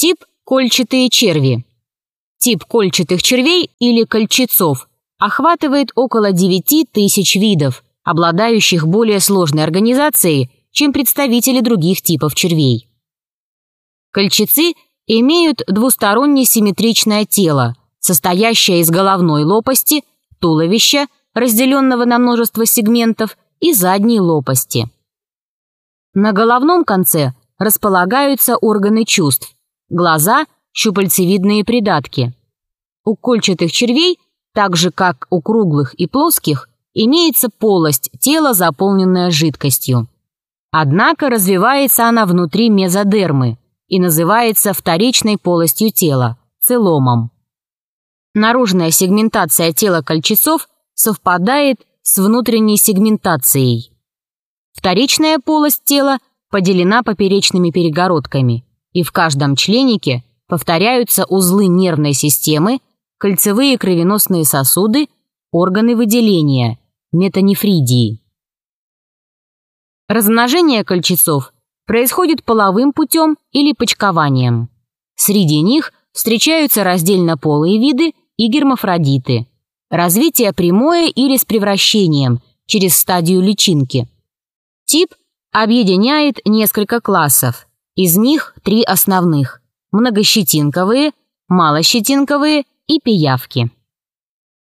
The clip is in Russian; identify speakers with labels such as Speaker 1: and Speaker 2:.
Speaker 1: Тип – кольчатые черви. Тип кольчатых червей или кольчицов охватывает около 9 тысяч видов, обладающих более сложной организацией, чем представители других типов червей. Кольчицы имеют двусторонне симметричное тело, состоящее из головной лопасти, туловища, разделенного на множество сегментов, и задней лопасти. На головном конце располагаются органы чувств, глаза, щупальцевидные придатки. У кольчатых червей, так же как у круглых и плоских, имеется полость тела, заполненная жидкостью. Однако развивается она внутри мезодермы и называется вторичной полостью тела – целомом. Наружная сегментация тела кольчецов совпадает с внутренней сегментацией. Вторичная полость тела поделена поперечными перегородками, и в каждом членике повторяются узлы нервной системы, кольцевые кровеносные сосуды, органы выделения, метанефридии. Размножение кольчецов происходит половым путем или почкованием. Среди них встречаются раздельно полые виды и гермафродиты. Развитие прямое или с превращением через стадию личинки. Тип объединяет несколько классов. Из них три основных – многощетинковые, малощетинковые и пиявки.